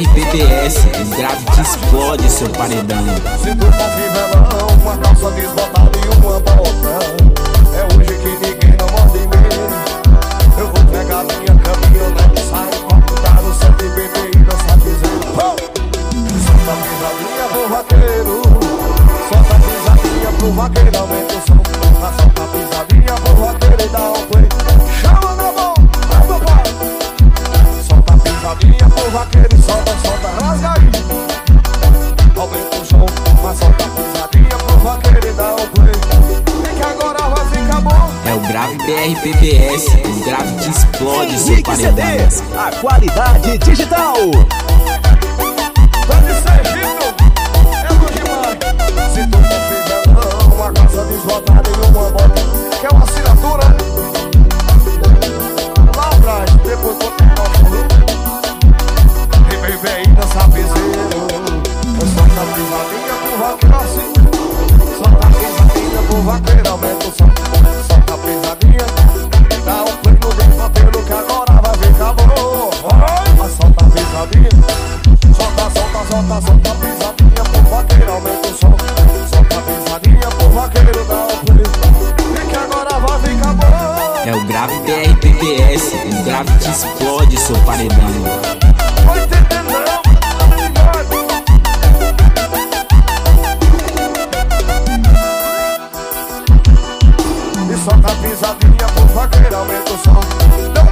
te explode seu paredão. Se tu com fivelão, uma calça desbotada e uma bota É hoje que ninguém não manda em mim Eu vou pegar minha caminhonete, sair pra no centro e beber e dançar piseiro Solta a pisadinha pro vaqueiro. Solta a pisadinha pro vaqueiro, aumenta o som É BRPBS, o te explode seu paredão. A qualidade digital. É. Se tu for fivelão, uma casa desbotada e uma bota, que é uma assinatura? Lá atrás, depois vou É o grave BRPBS, o grave te explode seu paredão. Vai entender não, E solta a pisadinha pro vaqueiro, aumenta o som. Não,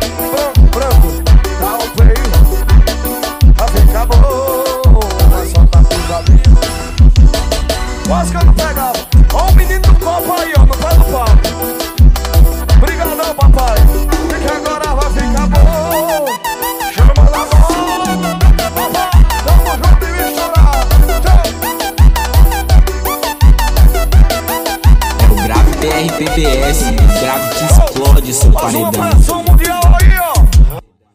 O grave te explode seu paredão.